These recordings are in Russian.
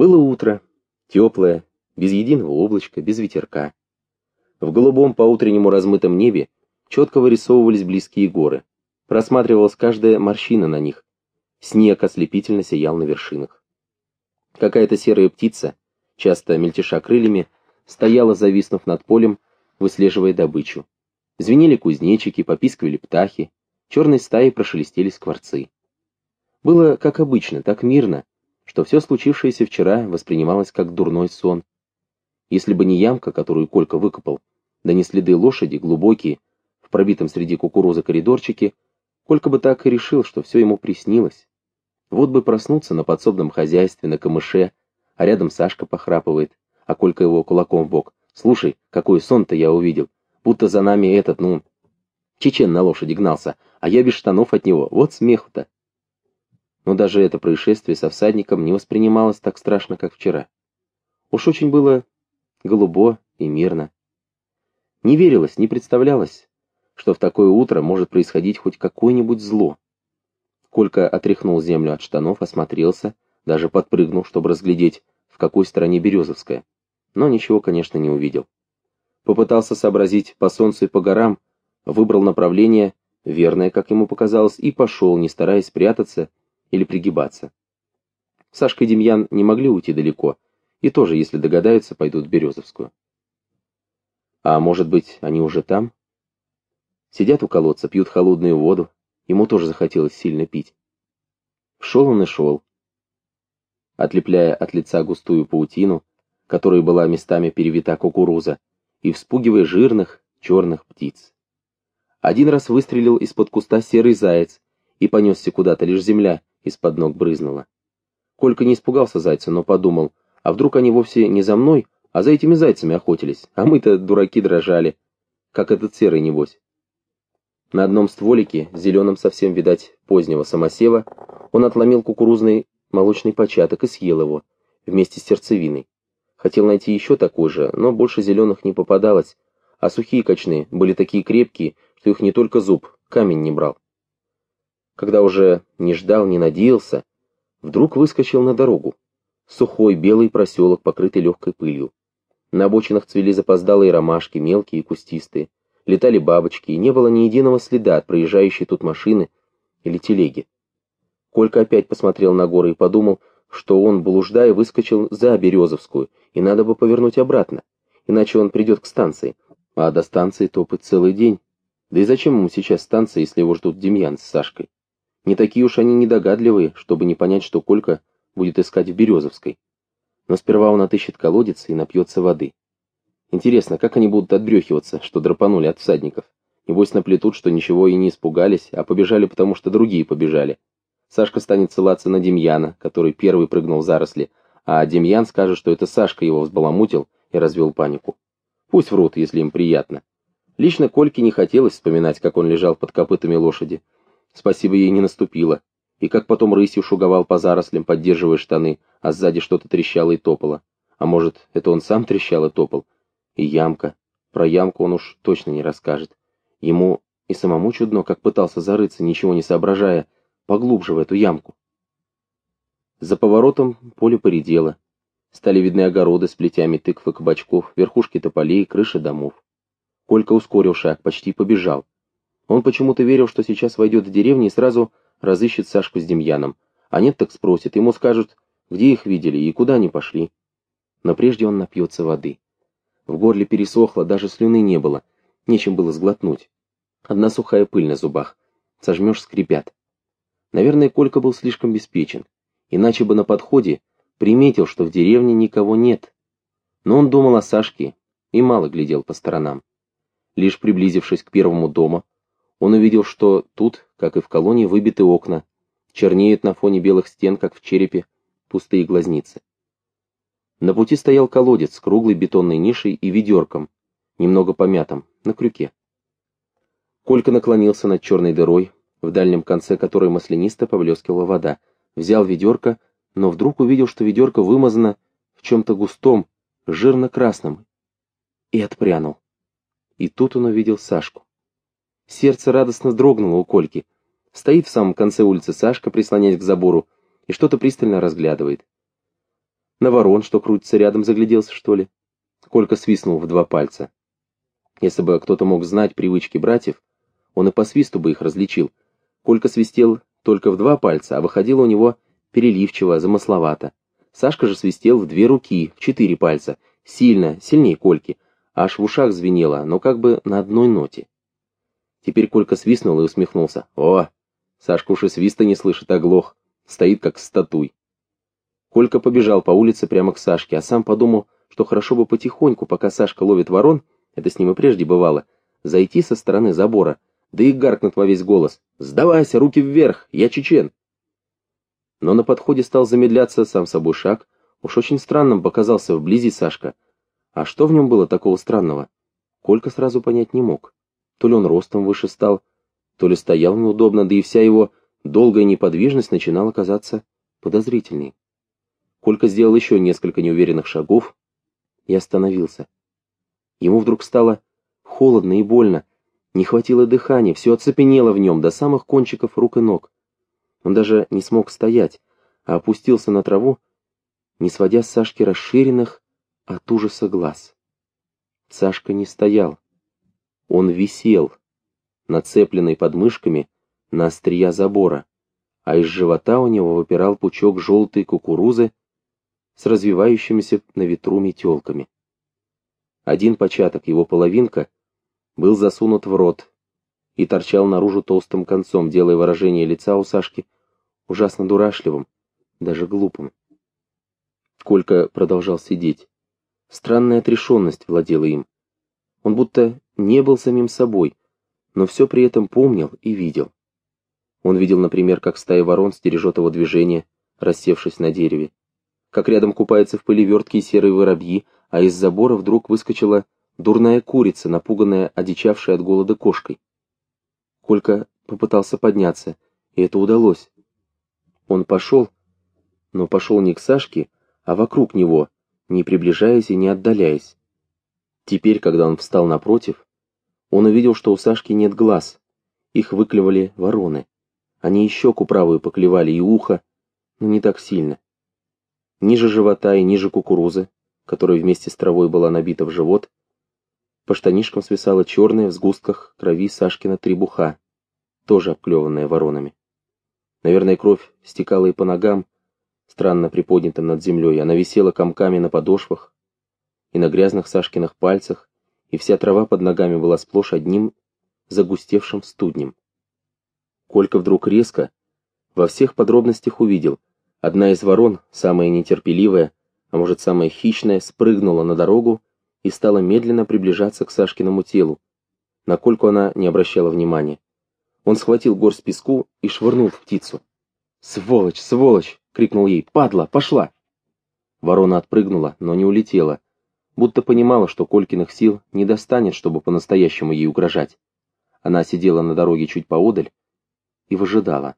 Было утро, теплое, без единого облачка, без ветерка. В голубом по-утреннему размытом небе четко вырисовывались близкие горы. Просматривалась каждая морщина на них. Снег ослепительно сиял на вершинах. Какая-то серая птица, часто мельтеша крыльями, стояла, зависнув над полем, выслеживая добычу. Звенели кузнечики, попискивали птахи, черной стаей прошелестели скворцы. Было как обычно, так мирно, что все случившееся вчера воспринималось как дурной сон. Если бы не ямка, которую Колька выкопал, да не следы лошади, глубокие, в пробитом среди кукурузы коридорчике, Колька бы так и решил, что все ему приснилось. Вот бы проснуться на подсобном хозяйстве, на камыше, а рядом Сашка похрапывает, а Колька его кулаком в бок. «Слушай, какой сон-то я увидел! будто за нами этот, ну, чечен на лошади гнался, а я без штанов от него, вот смеху-то. Но даже это происшествие со всадником не воспринималось так страшно, как вчера. Уж очень было голубо и мирно. Не верилось, не представлялось, что в такое утро может происходить хоть какое-нибудь зло. Колька отряхнул землю от штанов, осмотрелся, даже подпрыгнул, чтобы разглядеть, в какой стороне Березовская. Но ничего, конечно, не увидел попытался сообразить по солнцу и по горам, выбрал направление, верное, как ему показалось, и пошел, не стараясь прятаться или пригибаться. Сашка и Демьян не могли уйти далеко, и тоже, если догадаются, пойдут в Березовскую. А может быть, они уже там? Сидят у колодца, пьют холодную воду, ему тоже захотелось сильно пить. Шел он и шел, отлепляя от лица густую паутину, которой была местами перевита кукуруза, и вспугивая жирных, черных птиц. Один раз выстрелил из-под куста серый заяц и понесся куда-то, лишь земля из-под ног брызнула. Колька не испугался зайца, но подумал, а вдруг они вовсе не за мной, а за этими зайцами охотились, а мы-то, дураки, дрожали, как этот серый небось. На одном стволике, зеленом совсем, видать, позднего самосева, он отломил кукурузный молочный початок и съел его, вместе с сердцевиной. Хотел найти еще такой же, но больше зеленых не попадалось, а сухие кочные были такие крепкие, что их не только зуб, камень не брал. Когда уже не ждал, не надеялся, вдруг выскочил на дорогу. Сухой белый проселок, покрытый легкой пылью. На обочинах цвели запоздалые ромашки, мелкие и кустистые. Летали бабочки, и не было ни единого следа от проезжающей тут машины или телеги. Колька опять посмотрел на горы и подумал, что он, блуждая, выскочил за Березовскую, и надо бы повернуть обратно, иначе он придет к станции, а до станции топать целый день. Да и зачем ему сейчас станция, если его ждут Демьян с Сашкой? Не такие уж они недогадливые, чтобы не понять, что Колька будет искать в Березовской. Но сперва он отыщет колодец и напьется воды. Интересно, как они будут отбрехиваться, что драпанули от всадников? Небось наплетут, что ничего и не испугались, а побежали, потому что другие побежали. Сашка станет ссылаться на Демьяна, который первый прыгнул в заросли, а Демьян скажет, что это Сашка его взбаламутил и развел панику. Пусть врут, если им приятно. Лично Кольке не хотелось вспоминать, как он лежал под копытами лошади. Спасибо ей не наступило. И как потом рысью шуговал по зарослям, поддерживая штаны, а сзади что-то трещало и топало. А может, это он сам трещал и топал? И ямка. Про ямку он уж точно не расскажет. Ему и самому чудно, как пытался зарыться, ничего не соображая, поглубже в эту ямку. За поворотом поле поредело. Стали видны огороды с плетями тыкв и кабачков, верхушки тополей, крыши домов. Колька ускорил шаг, почти побежал. Он почему-то верил, что сейчас войдет в деревню и сразу разыщет Сашку с Демьяном. А нет, так спросит, ему скажут, где их видели и куда они пошли. Но прежде он напьется воды. В горле пересохло, даже слюны не было, нечем было сглотнуть. Одна сухая пыль на зубах. Сожмешь, скрипят. Наверное, Колька был слишком беспечен, иначе бы на подходе приметил, что в деревне никого нет. Но он думал о Сашке и мало глядел по сторонам. Лишь приблизившись к первому дому, он увидел, что тут, как и в колонии, выбиты окна, чернеют на фоне белых стен, как в черепе, пустые глазницы. На пути стоял колодец с круглой бетонной нишей и ведерком, немного помятым, на крюке. Колька наклонился над черной дырой, в дальнем конце которой маслянисто поблескивала вода. Взял ведерко, но вдруг увидел, что ведерко вымазано в чем-то густом, жирно-красном, и отпрянул. И тут он увидел Сашку. Сердце радостно дрогнуло у Кольки. Стоит в самом конце улицы Сашка, прислоняясь к забору, и что-то пристально разглядывает. На ворон, что крутится рядом, загляделся, что ли? Колька свистнул в два пальца. Если бы кто-то мог знать привычки братьев, он и по свисту бы их различил. Колька свистел только в два пальца, а выходило у него переливчиво, замысловато. Сашка же свистел в две руки, в четыре пальца, сильно, сильнее Кольки, аж в ушах звенело, но как бы на одной ноте. Теперь Колька свистнул и усмехнулся. «О, Сашка уж и свиста не слышит, оглох, стоит как статуй». Колька побежал по улице прямо к Сашке, а сам подумал, что хорошо бы потихоньку, пока Сашка ловит ворон, это с ним и прежде бывало, зайти со стороны забора, да и гаркнут во весь голос. «Сдавайся, руки вверх, я чечен!» Но на подходе стал замедляться сам собой шаг, уж очень странным показался вблизи Сашка. А что в нем было такого странного? Колька сразу понять не мог. То ли он ростом выше стал, то ли стоял неудобно, да и вся его долгая неподвижность начинала казаться подозрительной. Колька сделал еще несколько неуверенных шагов и остановился. Ему вдруг стало холодно и больно, не хватило дыхания, все оцепенело в нем до самых кончиков рук и ног. Он даже не смог стоять, а опустился на траву, не сводя с Сашки расширенных от ужаса глаз. Сашка не стоял. Он висел, нацепленный подмышками на острия забора, а из живота у него выпирал пучок желтой кукурузы с развивающимися на ветру метелками. Один початок, его половинка, был засунут в рот и торчал наружу толстым концом, делая выражение лица у Сашки ужасно дурашливым, даже глупым. Колька продолжал сидеть. Странная отрешенность владела им. Он будто не был самим собой, но все при этом помнил и видел. Он видел, например, как стая ворон стережет его движение, рассевшись на дереве, как рядом купаются в пыли верткие серые воробьи, а из забора вдруг выскочила дурная курица, напуганная, одичавшая от голода кошкой. Колька попытался подняться, и это удалось. Он пошел, но пошел не к Сашке, а вокруг него, не приближаясь и не отдаляясь. Теперь, когда он встал напротив, он увидел, что у Сашки нет глаз, их выклевали вороны. Они и щеку правую поклевали, и ухо, но не так сильно. Ниже живота и ниже кукурузы которая вместе с травой была набита в живот, по штанишкам свисала черная в сгустках крови Сашкина требуха, тоже обклеванная воронами. Наверное, кровь стекала и по ногам, странно приподнятым над землей, она висела комками на подошвах и на грязных Сашкиных пальцах, и вся трава под ногами была сплошь одним загустевшим студнем. Колька вдруг резко, во всех подробностях увидел, одна из ворон, самая нетерпеливая, а может самая хищная, спрыгнула на дорогу и стала медленно приближаться к Сашкиному телу, на кольку она не обращала внимания. Он схватил горсть песку и швырнул в птицу. «Сволочь, сволочь!» — крикнул ей. «Падла, пошла!» Ворона отпрыгнула, но не улетела, будто понимала, что Колькиных сил не достанет, чтобы по-настоящему ей угрожать. Она сидела на дороге чуть поодаль и выжидала.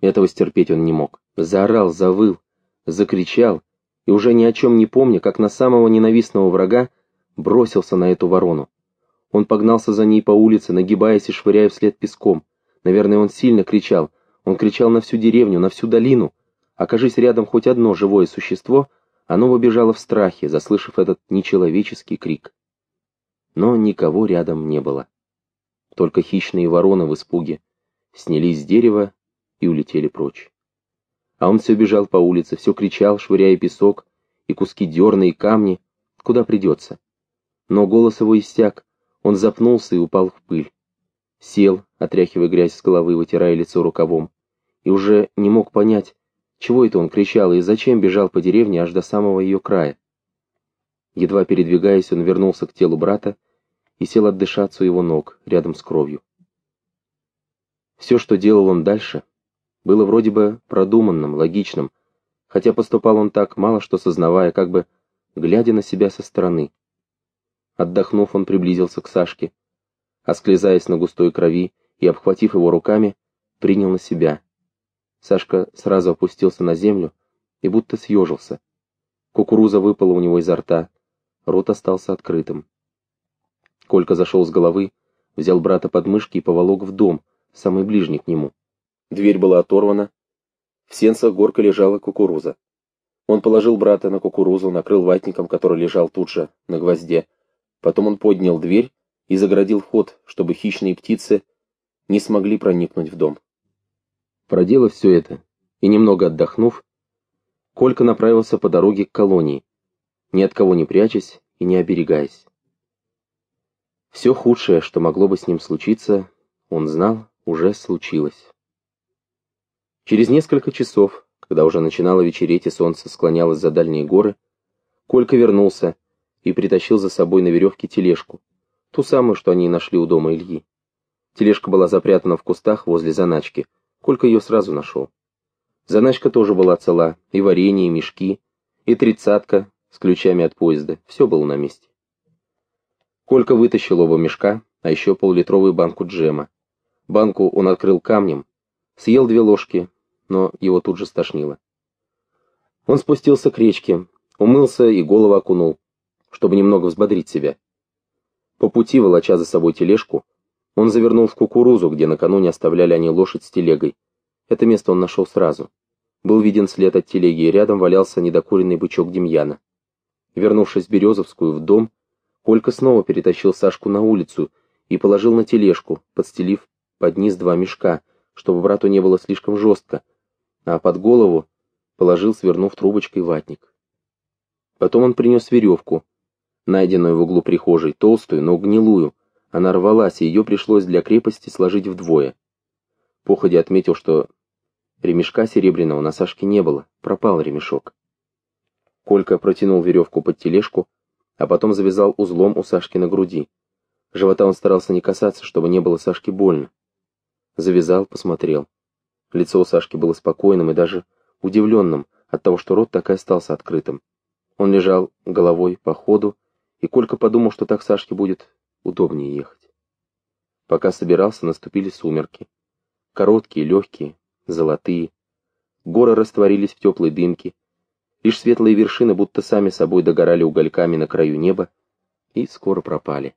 Этого стерпеть он не мог. Заорал, завыл, закричал, и уже ни о чем не помня, как на самого ненавистного врага, бросился на эту ворону. Он погнался за ней по улице, нагибаясь и швыряя вслед песком. Наверное, он сильно кричал. Он кричал на всю деревню, на всю долину. Окажись рядом хоть одно живое существо, оно бы бежало в страхе, заслышав этот нечеловеческий крик. Но никого рядом не было. Только хищные вороны в испуге снялись с дерева и улетели прочь. А он все бежал по улице, все кричал, швыряя песок и куски дерна и камни, куда придется. Но голос его истяк, он запнулся и упал в пыль. Сел, отряхивая грязь с головы, вытирая лицо рукавом, и уже не мог понять, чего это он кричал и зачем бежал по деревне аж до самого ее края. Едва передвигаясь, он вернулся к телу брата и сел отдышаться у его ног, рядом с кровью. Все, что делал он дальше, было вроде бы продуманным, логичным, хотя поступал он так, мало что сознавая, как бы глядя на себя со стороны. Отдохнув, он приблизился к Сашке, осклезаясь на густой крови и, обхватив его руками, принял на себя. Сашка сразу опустился на землю и будто съежился. Кукуруза выпала у него изо рта, рот остался открытым. Колька зашел с головы, взял брата под мышки и поволок в дом, самый ближний к нему. Дверь была оторвана. В сенцах горка лежала кукуруза. Он положил брата на кукурузу, накрыл ватником, который лежал тут же, на гвозде. Потом он поднял дверь и загородил вход, чтобы хищные птицы не смогли проникнуть в дом. Проделав все это и немного отдохнув, Колька направился по дороге к колонии, ни от кого не прячась и не оберегаясь. Все худшее, что могло бы с ним случиться, он знал, уже случилось. Через несколько часов, когда уже начинало вечереть и солнце склонялось за дальние горы, Колька вернулся и притащил за собой на веревке тележку, ту самую, что они нашли у дома Ильи. Тележка была запрятана в кустах возле заначки, Колька ее сразу нашел. Заначка тоже была цела, и варенье, и мешки, и тридцатка с ключами от поезда, все было на месте. Колька вытащил оба мешка, а еще поллитровую банку джема. Банку он открыл камнем, съел две ложки, но его тут же стошнило. Он спустился к речке, умылся и голову окунул, чтобы немного взбодрить себя. По пути, волоча за собой тележку, он завернул в кукурузу, где накануне оставляли они лошадь с телегой. Это место он нашел сразу. Был виден след от телеги, и рядом валялся недокуренный бычок Демьяна. Вернувшись в Березовскую в дом, Колька снова перетащил Сашку на улицу и положил на тележку, подстелив под низ два мешка, чтобы брату не было слишком жестко, а под голову положил, свернув трубочкой, ватник. Потом он принес веревку, найденную в углу прихожей, толстую, но гнилую. Она рвалась, и ее пришлось для крепости сложить вдвое. Походя отметил, что ремешка серебряного на Сашке не было, пропал ремешок. Колька протянул веревку под тележку, а потом завязал узлом у Сашки на груди. Живота он старался не касаться, чтобы не было Сашке больно. Завязал, посмотрел. Лицо у Сашки было спокойным и даже удивленным от того, что рот так и остался открытым. Он лежал головой по ходу, и Колька подумал, что так Сашке будет удобнее ехать. Пока собирался, наступили сумерки. Короткие, легкие, золотые. Горы растворились в теплой дымке, Лишь светлые вершины будто сами собой догорали угольками на краю неба и скоро пропали.